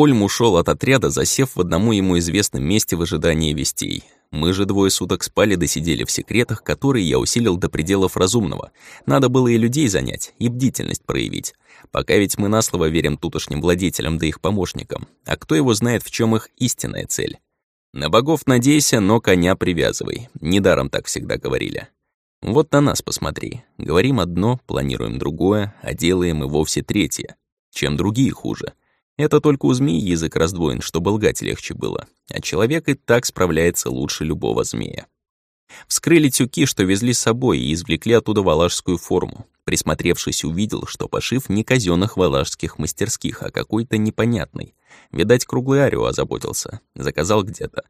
Ольм ушел от отряда, засев в одному ему известном месте в ожидании вестей. Мы же двое суток спали да сидели в секретах, которые я усилил до пределов разумного. Надо было и людей занять, и бдительность проявить. Пока ведь мы на слово верим тутошним владетелям да их помощникам. А кто его знает, в чем их истинная цель? На богов надейся, но коня привязывай. Недаром так всегда говорили. Вот на нас посмотри. Говорим одно, планируем другое, а делаем и вовсе третье. Чем другие хуже. Это только у змеи язык раздвоен, чтобы лгать легче было. А человек и так справляется лучше любого змея. Вскрыли тюки, что везли с собой, и извлекли оттуда валашскую форму. Присмотревшись, увидел, что пошив не казенных валашских мастерских, а какой-то непонятный. Видать, круглый Арио озаботился. Заказал где-то.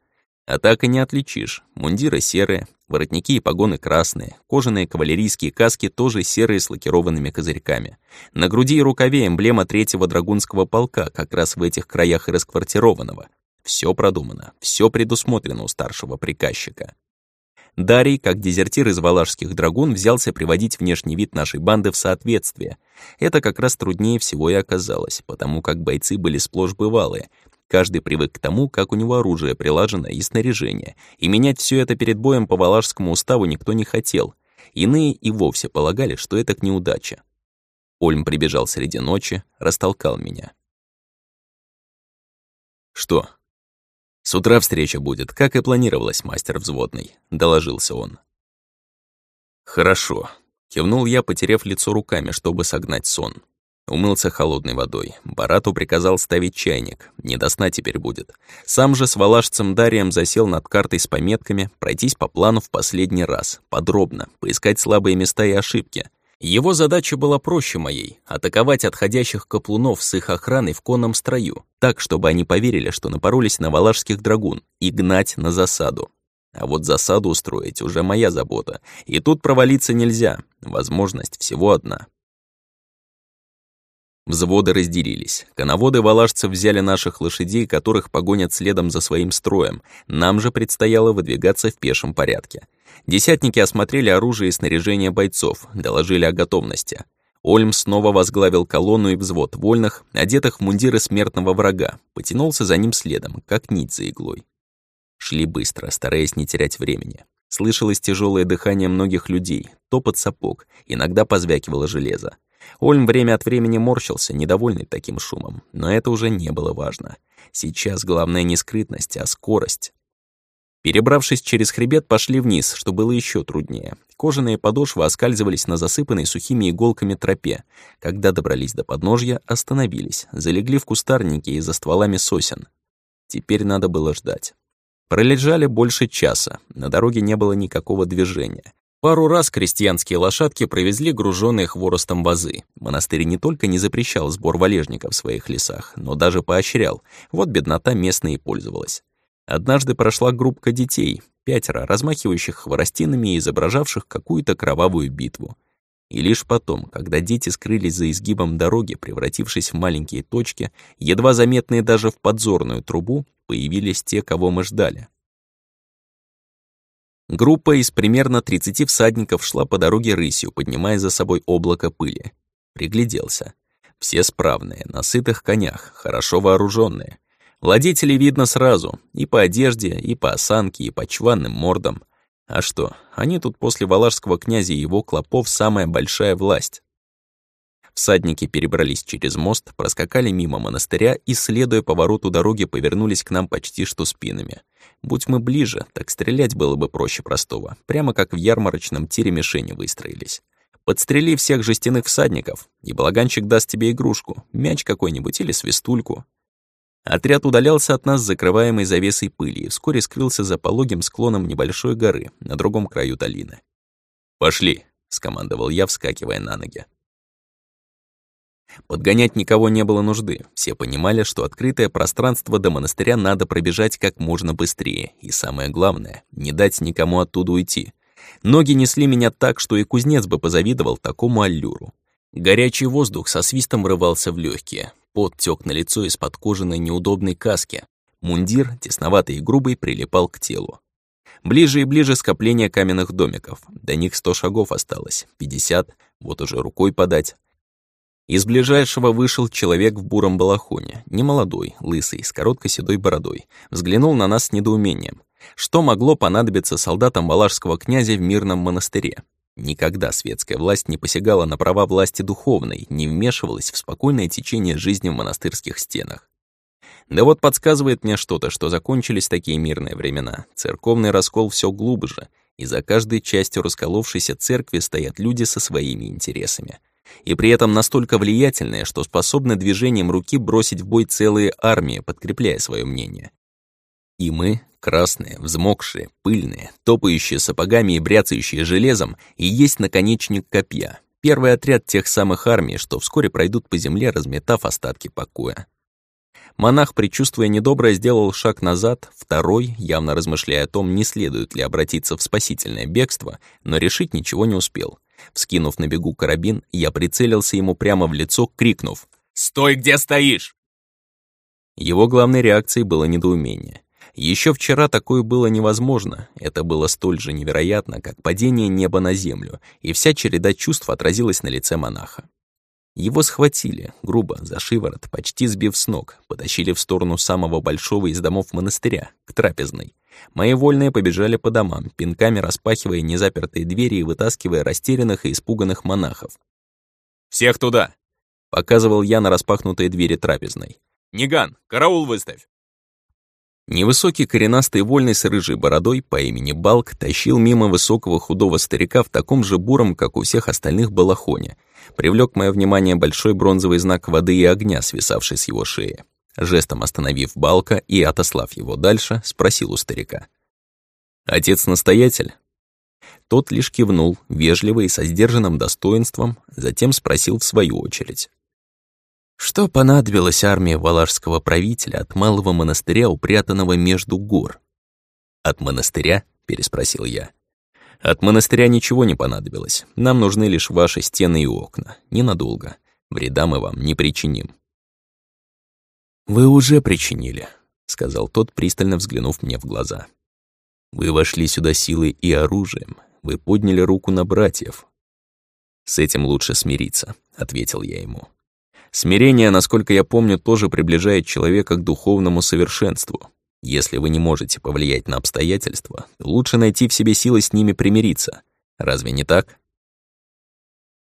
А так и не отличишь. Мундиры серые, воротники и погоны красные, кожаные кавалерийские каски тоже серые с лакированными козырьками. На груди и рукаве эмблема третьего драгунского полка, как раз в этих краях и расквартированного. Все продумано, все предусмотрено у старшего приказчика. Дарий, как дезертир из валашских драгун, взялся приводить внешний вид нашей банды в соответствие. Это как раз труднее всего и оказалось, потому как бойцы были сплошь бывалые, Каждый привык к тому, как у него оружие прилажено и снаряжение, и менять все это перед боем по Валашскому уставу никто не хотел. Иные и вовсе полагали, что это к неудаче. Ольм прибежал среди ночи, растолкал меня. «Что?» «С утра встреча будет, как и планировалось, мастер взводный», — доложился он. «Хорошо», — кивнул я, потеряв лицо руками, чтобы согнать сон. Умылся холодной водой. Барату приказал ставить чайник. Не до сна теперь будет. Сам же с валашцем Дарием засел над картой с пометками, пройтись по плану в последний раз, подробно, поискать слабые места и ошибки. Его задача была проще моей — атаковать отходящих каплунов с их охраной в конном строю, так, чтобы они поверили, что напоролись на валашских драгун, и гнать на засаду. А вот засаду устроить уже моя забота. И тут провалиться нельзя. Возможность всего одна — Взводы разделились. Коноводы валашцев взяли наших лошадей, которых погонят следом за своим строем. Нам же предстояло выдвигаться в пешем порядке. Десятники осмотрели оружие и снаряжение бойцов, доложили о готовности. Ольм снова возглавил колонну и взвод вольных, одетых в мундиры смертного врага, потянулся за ним следом, как нить за иглой. Шли быстро, стараясь не терять времени. Слышалось тяжелое дыхание многих людей, топот сапог, иногда позвякивало железо. Ольм время от времени морщился, недовольный таким шумом, но это уже не было важно. Сейчас главное не скрытность, а скорость. Перебравшись через хребет, пошли вниз, что было еще труднее. Кожаные подошвы оскальзывались на засыпанной сухими иголками тропе. Когда добрались до подножья, остановились, залегли в кустарнике и за стволами сосен. Теперь надо было ждать. Пролежали больше часа, на дороге не было никакого движения. Пару раз крестьянские лошадки провезли груженные хворостом вазы. Монастырь не только не запрещал сбор валежника в своих лесах, но даже поощрял. Вот беднота местная и пользовалась. Однажды прошла группка детей, пятеро, размахивающих хворостинами и изображавших какую-то кровавую битву. И лишь потом, когда дети скрылись за изгибом дороги, превратившись в маленькие точки, едва заметные даже в подзорную трубу, появились те, кого мы ждали. Группа из примерно 30 всадников шла по дороге рысью, поднимая за собой облако пыли. Пригляделся. Все справные, на сытых конях, хорошо вооруженные. Владетели видно сразу, и по одежде, и по осанке, и по чванным мордам. А что, они тут после валашского князя и его клопов самая большая власть. Всадники перебрались через мост, проскакали мимо монастыря и, следуя повороту дороги, повернулись к нам почти что спинами. Будь мы ближе, так стрелять было бы проще простого, прямо как в ярмарочном тире мишени выстроились. Подстрели всех жестяных всадников, и балаганчик даст тебе игрушку, мяч какой-нибудь или свистульку. Отряд удалялся от нас, закрываемой завесой пыли, и вскоре скрылся за пологим склоном небольшой горы на другом краю долины. «Пошли», — скомандовал я, вскакивая на ноги. Подгонять никого не было нужды. Все понимали, что открытое пространство до монастыря надо пробежать как можно быстрее. И самое главное, не дать никому оттуда уйти. Ноги несли меня так, что и кузнец бы позавидовал такому аллюру. Горячий воздух со свистом врывался в легкие. Пот тёк на лицо из-под кожаной неудобной каски. Мундир, тесноватый и грубый, прилипал к телу. Ближе и ближе скопление каменных домиков. До них сто шагов осталось, пятьдесят, вот уже рукой подать. Из ближайшего вышел человек в буром балахоне, немолодой, лысый, с короткой седой бородой. Взглянул на нас с недоумением. Что могло понадобиться солдатам валашского князя в мирном монастыре? Никогда светская власть не посягала на права власти духовной, не вмешивалась в спокойное течение жизни в монастырских стенах. Да вот подсказывает мне что-то, что закончились такие мирные времена. Церковный раскол все глубже, и за каждой частью расколовшейся церкви стоят люди со своими интересами и при этом настолько влиятельные, что способны движением руки бросить в бой целые армии, подкрепляя свое мнение. И мы, красные, взмокшие, пыльные, топающие сапогами и бряцающие железом, и есть наконечник копья, первый отряд тех самых армий, что вскоре пройдут по земле, разметав остатки покоя. Монах, предчувствуя недоброе, сделал шаг назад, второй, явно размышляя о том, не следует ли обратиться в спасительное бегство, но решить ничего не успел. Вскинув на бегу карабин, я прицелился ему прямо в лицо, крикнув «Стой, где стоишь!». Его главной реакцией было недоумение. Еще вчера такое было невозможно, это было столь же невероятно, как падение неба на землю, и вся череда чувств отразилась на лице монаха. Его схватили, грубо, за шиворот, почти сбив с ног, потащили в сторону самого большого из домов монастыря, к трапезной. Мои вольные побежали по домам, пинками распахивая незапертые двери и вытаскивая растерянных и испуганных монахов. «Всех туда!» — показывал я на распахнутые двери трапезной. «Ниган, караул выставь!» Невысокий коренастый вольный с рыжей бородой по имени Балк тащил мимо высокого худого старика в таком же буром, как у всех остальных балахоне. Привлек мое внимание большой бронзовый знак воды и огня, свисавший с его шеи. Жестом остановив Балка и отослав его дальше, спросил у старика. «Отец-настоятель?» Тот лишь кивнул, вежливо и со сдержанным достоинством, затем спросил в свою очередь. Что понадобилось армии валашского правителя от малого монастыря, упрятанного между гор? «От монастыря?» — переспросил я. «От монастыря ничего не понадобилось. Нам нужны лишь ваши стены и окна. Ненадолго. Вреда мы вам не причиним». «Вы уже причинили», — сказал тот, пристально взглянув мне в глаза. «Вы вошли сюда силой и оружием. Вы подняли руку на братьев». «С этим лучше смириться», — ответил я ему. Смирение, насколько я помню, тоже приближает человека к духовному совершенству. Если вы не можете повлиять на обстоятельства, лучше найти в себе силы с ними примириться. Разве не так?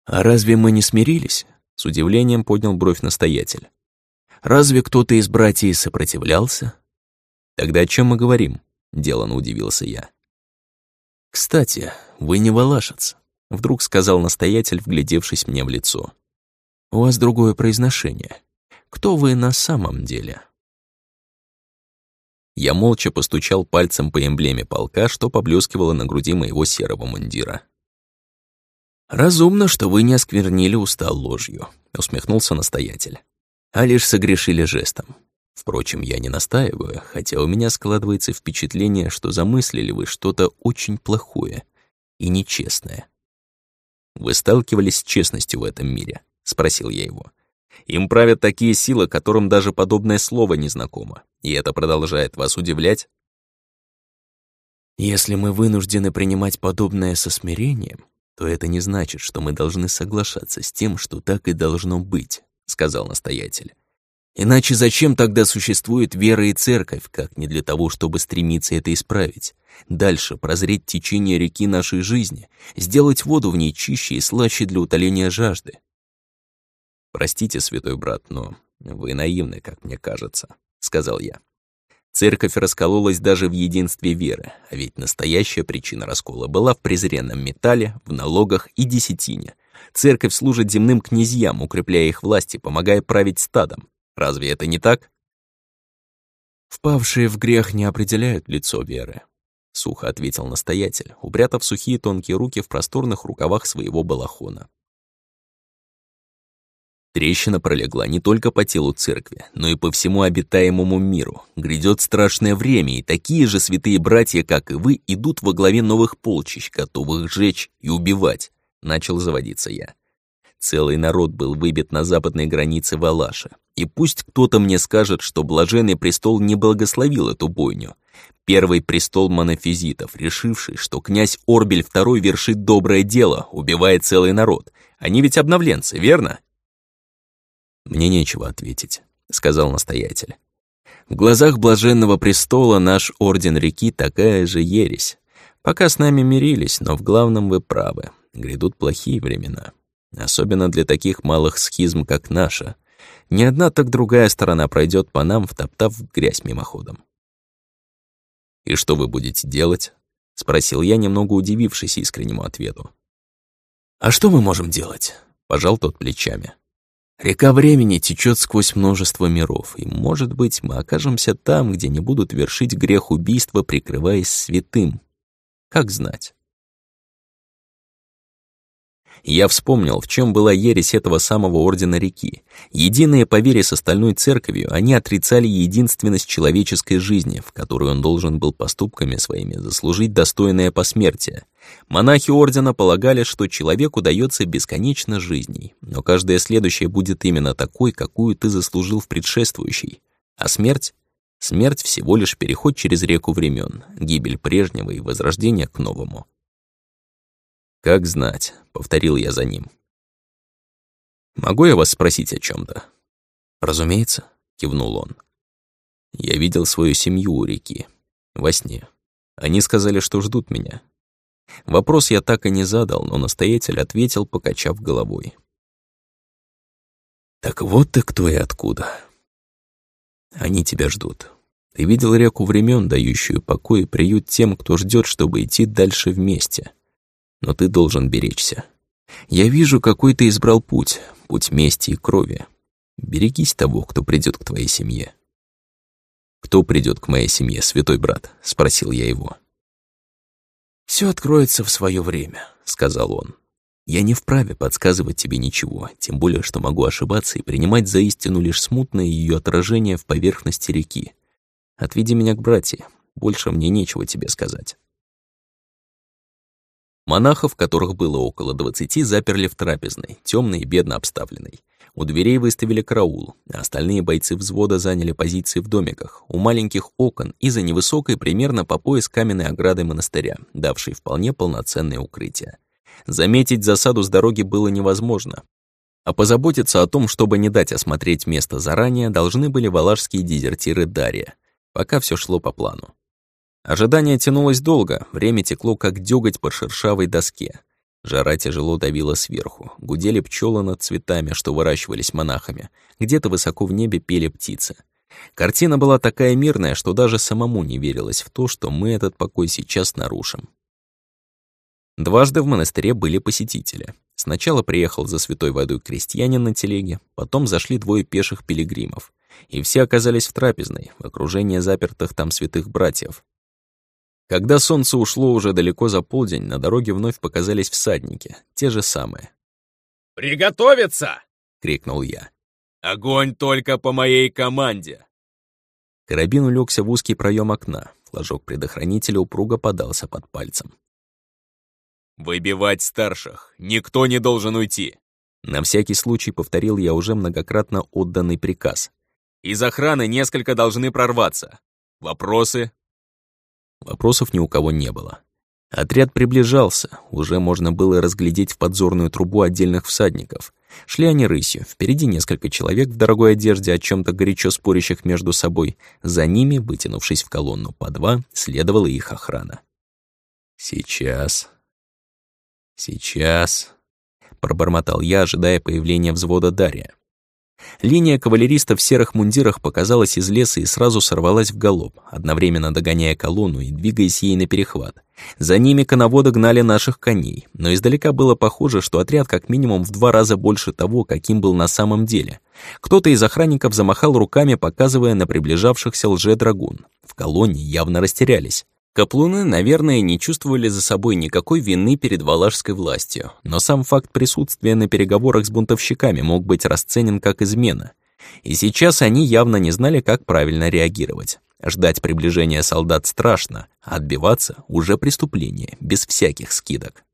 «А разве мы не смирились?» — с удивлением поднял бровь настоятель. «Разве кто-то из братьев сопротивлялся?» «Тогда о чем мы говорим?» — деланно удивился я. «Кстати, вы не валашец», — вдруг сказал настоятель, вглядевшись мне в лицо. У вас другое произношение. Кто вы на самом деле?» Я молча постучал пальцем по эмблеме полка, что поблескивало на груди моего серого мундира. «Разумно, что вы не осквернили уста ложью», — усмехнулся настоятель, «а лишь согрешили жестом. Впрочем, я не настаиваю, хотя у меня складывается впечатление, что замыслили вы что-то очень плохое и нечестное. Вы сталкивались с честностью в этом мире?» — спросил я его. «Им правят такие силы, которым даже подобное слово не знакомо. И это продолжает вас удивлять?» «Если мы вынуждены принимать подобное со смирением, то это не значит, что мы должны соглашаться с тем, что так и должно быть», — сказал настоятель. «Иначе зачем тогда существует вера и церковь, как не для того, чтобы стремиться это исправить? Дальше прозреть течение реки нашей жизни, сделать воду в ней чище и слаще для утоления жажды, «Простите, святой брат, но вы наивны, как мне кажется», — сказал я. Церковь раскололась даже в единстве веры, а ведь настоящая причина раскола была в презренном металле, в налогах и десятине. Церковь служит земным князьям, укрепляя их власти, помогая править стадом. Разве это не так? «Впавшие в грех не определяют лицо веры», — сухо ответил настоятель, упрятав сухие тонкие руки в просторных рукавах своего балахона. Трещина пролегла не только по телу церкви, но и по всему обитаемому миру. Грядет страшное время, и такие же святые братья, как и вы, идут во главе новых полчищ, готовых сжечь и убивать. Начал заводиться я. Целый народ был выбит на западной границе Валаша. И пусть кто-то мне скажет, что блаженный престол не благословил эту бойню. Первый престол монофизитов, решивший, что князь Орбель II вершит доброе дело, убивает целый народ. Они ведь обновленцы, верно? «Мне нечего ответить», — сказал настоятель. «В глазах блаженного престола наш орден реки такая же ересь. Пока с нами мирились, но в главном вы правы. Грядут плохие времена. Особенно для таких малых схизм, как наша. Ни одна, так другая сторона пройдет по нам, втоптав грязь мимоходом. «И что вы будете делать?» — спросил я, немного удивившись искреннему ответу. «А что мы можем делать?» — пожал тот плечами. «Река времени течет сквозь множество миров, и, может быть, мы окажемся там, где не будут вершить грех убийства, прикрываясь святым. Как знать?» Я вспомнил, в чем была ересь этого самого Ордена Реки. Единые по вере с остальной церковью, они отрицали единственность человеческой жизни, в которой он должен был поступками своими заслужить достойное посмертие. Монахи Ордена полагали, что человеку дается бесконечно жизней, но каждая следующая будет именно такой, какую ты заслужил в предшествующей. А смерть? Смерть всего лишь переход через реку времен, гибель прежнего и возрождение к новому. «Как знать», — повторил я за ним. «Могу я вас спросить о чем то «Разумеется», — кивнул он. «Я видел свою семью у реки. Во сне. Они сказали, что ждут меня. Вопрос я так и не задал, но настоятель ответил, покачав головой. «Так вот ты кто и откуда. Они тебя ждут. Ты видел реку времен, дающую покой и приют тем, кто ждет, чтобы идти дальше вместе но ты должен беречься. Я вижу, какой ты избрал путь, путь мести и крови. Берегись того, кто придет к твоей семье. «Кто придет к моей семье, святой брат?» — спросил я его. Все откроется в свое время», — сказал он. «Я не вправе подсказывать тебе ничего, тем более, что могу ошибаться и принимать за истину лишь смутное ее отражение в поверхности реки. Отведи меня к братьям, больше мне нечего тебе сказать». Монахов, которых было около двадцати, заперли в трапезной, темной и бедно обставленной. У дверей выставили караул, а остальные бойцы взвода заняли позиции в домиках, у маленьких окон и за невысокой примерно по пояс каменной оградой монастыря, давшей вполне полноценное укрытие. Заметить засаду с дороги было невозможно. А позаботиться о том, чтобы не дать осмотреть место заранее, должны были валашские дезертиры Дарья. Пока все шло по плану. Ожидание тянулось долго, время текло, как дёготь по шершавой доске. Жара тяжело давила сверху, гудели пчелы над цветами, что выращивались монахами, где-то высоко в небе пели птицы. Картина была такая мирная, что даже самому не верилось в то, что мы этот покой сейчас нарушим. Дважды в монастыре были посетители. Сначала приехал за святой водой крестьянин на телеге, потом зашли двое пеших пилигримов. И все оказались в трапезной, в окружении запертых там святых братьев. Когда солнце ушло уже далеко за полдень, на дороге вновь показались всадники, те же самые. «Приготовиться!» — крикнул я. «Огонь только по моей команде!» Карабин улегся в узкий проем окна, флажок предохранителя упруго подался под пальцем. «Выбивать старших! Никто не должен уйти!» На всякий случай повторил я уже многократно отданный приказ. «Из охраны несколько должны прорваться. Вопросы?» Вопросов ни у кого не было. Отряд приближался, уже можно было разглядеть в подзорную трубу отдельных всадников. Шли они рысью, впереди несколько человек в дорогой одежде, о чем то горячо спорящих между собой. За ними, вытянувшись в колонну по два, следовала их охрана. «Сейчас... сейчас...» — пробормотал я, ожидая появления взвода Дарья. Линия кавалеристов в серых мундирах показалась из леса и сразу сорвалась в галоп, одновременно догоняя колонну и двигаясь ей на перехват. За ними коноводы гнали наших коней, но издалека было похоже, что отряд как минимум в два раза больше того, каким был на самом деле. Кто-то из охранников замахал руками, показывая на приближавшихся лже-драгун. В колонне явно растерялись. Каплуны, наверное, не чувствовали за собой никакой вины перед валашской властью, но сам факт присутствия на переговорах с бунтовщиками мог быть расценен как измена. И сейчас они явно не знали, как правильно реагировать. Ждать приближения солдат страшно, а отбиваться — уже преступление, без всяких скидок.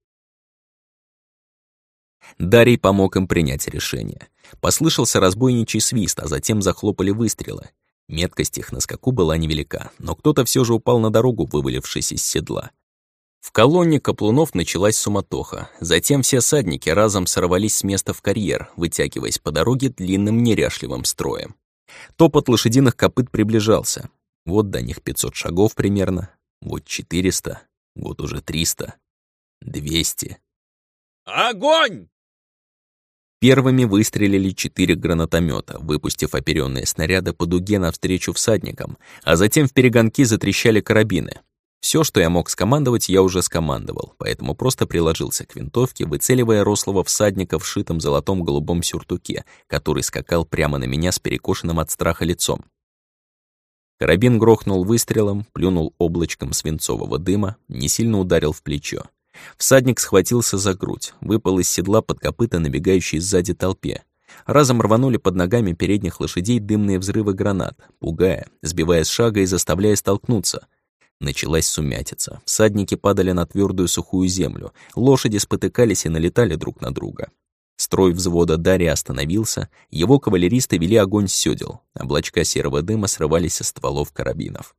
Дарий помог им принять решение. Послышался разбойничий свист, а затем захлопали выстрелы. Меткость их на скаку была невелика, но кто-то все же упал на дорогу, вывалившись из седла. В колонне каплунов началась суматоха. Затем все садники разом сорвались с места в карьер, вытягиваясь по дороге длинным неряшливым строем. Топот лошадиных копыт приближался. Вот до них 500 шагов примерно, вот 400, вот уже 300, 200. «Огонь!» Первыми выстрелили четыре гранатомета, выпустив оперенные снаряды по дуге навстречу всадникам, а затем в перегонки затрещали карабины. Все, что я мог скомандовать, я уже скомандовал, поэтому просто приложился к винтовке, выцеливая рослого всадника в шитом золотом голубом сюртуке, который скакал прямо на меня с перекошенным от страха лицом. Карабин грохнул выстрелом, плюнул облачком свинцового дыма, не сильно ударил в плечо. Всадник схватился за грудь, выпал из седла под копыта набегающей сзади толпе. Разом рванули под ногами передних лошадей дымные взрывы гранат, пугая, сбивая с шага и заставляя столкнуться. Началась сумятица. Всадники падали на твердую сухую землю, лошади спотыкались и налетали друг на друга. Строй взвода Дарья остановился, его кавалеристы вели огонь с сёдел, облачка серого дыма срывались со стволов карабинов.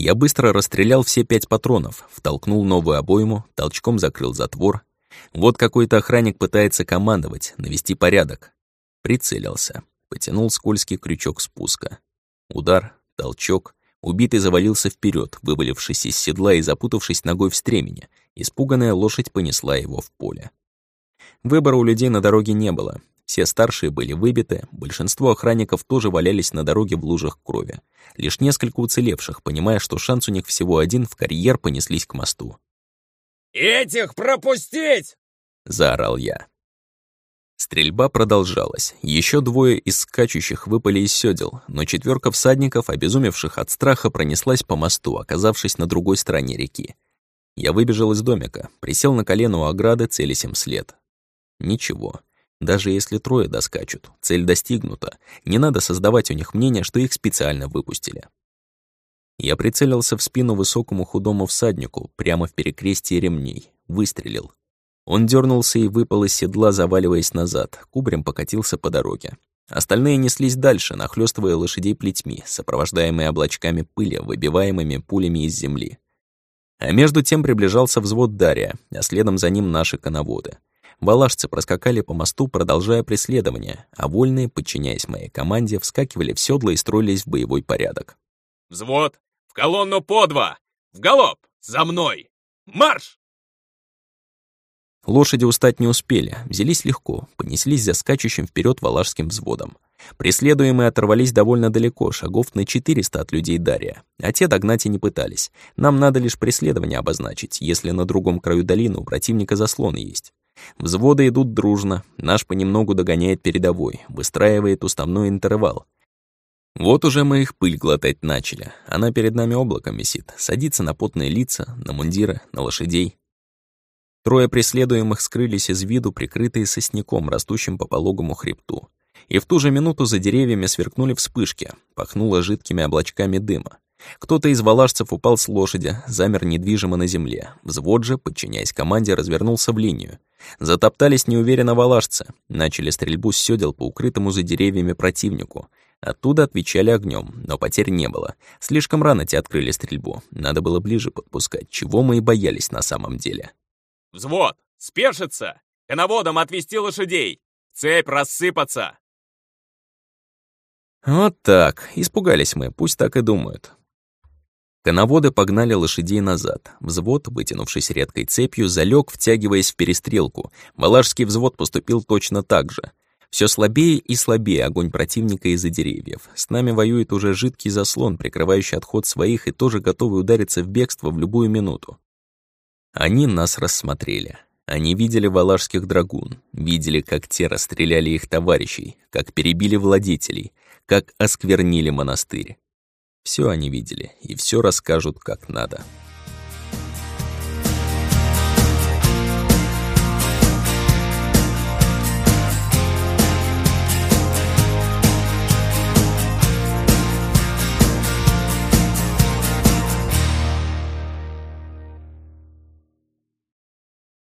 Я быстро расстрелял все пять патронов, втолкнул новую обойму, толчком закрыл затвор. Вот какой-то охранник пытается командовать, навести порядок. Прицелился, потянул скользкий крючок спуска. Удар, толчок. Убитый завалился вперед, вывалившись из седла и запутавшись ногой в стремени. Испуганная лошадь понесла его в поле. Выбора у людей на дороге не было. Все старшие были выбиты, большинство охранников тоже валялись на дороге в лужах крови. Лишь несколько уцелевших, понимая, что шанс у них всего один, в карьер понеслись к мосту. «Этих пропустить!» — заорал я. Стрельба продолжалась. Еще двое из скачущих выпали из сёдел, но четверка всадников, обезумевших от страха, пронеслась по мосту, оказавшись на другой стороне реки. Я выбежал из домика, присел на колено у ограды, целясь им след. Ничего. Даже если трое доскачут, цель достигнута, не надо создавать у них мнение, что их специально выпустили. Я прицелился в спину высокому худому всаднику, прямо в перекрестие ремней, выстрелил. Он дернулся и выпал из седла, заваливаясь назад, кубрем покатился по дороге. Остальные неслись дальше, нахлёстывая лошадей плетьми, сопровождаемые облачками пыли, выбиваемыми пулями из земли. А между тем приближался взвод Дария, а следом за ним наши коноводы. Балашцы проскакали по мосту, продолжая преследование, а вольные, подчиняясь моей команде, вскакивали в седла и строились в боевой порядок. «Взвод! В колонну по два! В галоп! За мной! Марш!» Лошади устать не успели, взялись легко, понеслись за скачущим вперед валашским взводом. Преследуемые оторвались довольно далеко, шагов на 400 от людей Дария, а те догнать и не пытались. Нам надо лишь преследование обозначить, если на другом краю долины у противника заслон есть. Взводы идут дружно, наш понемногу догоняет передовой, выстраивает уставной интервал. Вот уже мы их пыль глотать начали. Она перед нами облаком висит, садится на потные лица, на мундиры, на лошадей. Трое преследуемых скрылись из виду, прикрытые сосняком, растущим по пологому хребту. И в ту же минуту за деревьями сверкнули вспышки, пахнуло жидкими облачками дыма. Кто-то из валашцев упал с лошади, замер недвижимо на земле. Взвод же, подчиняясь команде, развернулся в линию. Затоптались неуверенно валашцы, начали стрельбу с сёдел по укрытому за деревьями противнику. Оттуда отвечали огнем, но потерь не было. Слишком рано те открыли стрельбу. Надо было ближе подпускать, чего мы и боялись на самом деле. «Взвод! Спешится! Коноводом отвести лошадей! Цепь рассыпаться!» Вот так. Испугались мы, пусть так и думают. Коноводы погнали лошадей назад. Взвод, вытянувшись редкой цепью, залег, втягиваясь в перестрелку. Балашский взвод поступил точно так же. Все слабее и слабее огонь противника из-за деревьев. С нами воюет уже жидкий заслон, прикрывающий отход своих и тоже готовый удариться в бегство в любую минуту. Они нас рассмотрели. Они видели валашских драгун, видели, как те расстреляли их товарищей, как перебили владетелей, как осквернили монастырь. Все они видели и все расскажут как надо.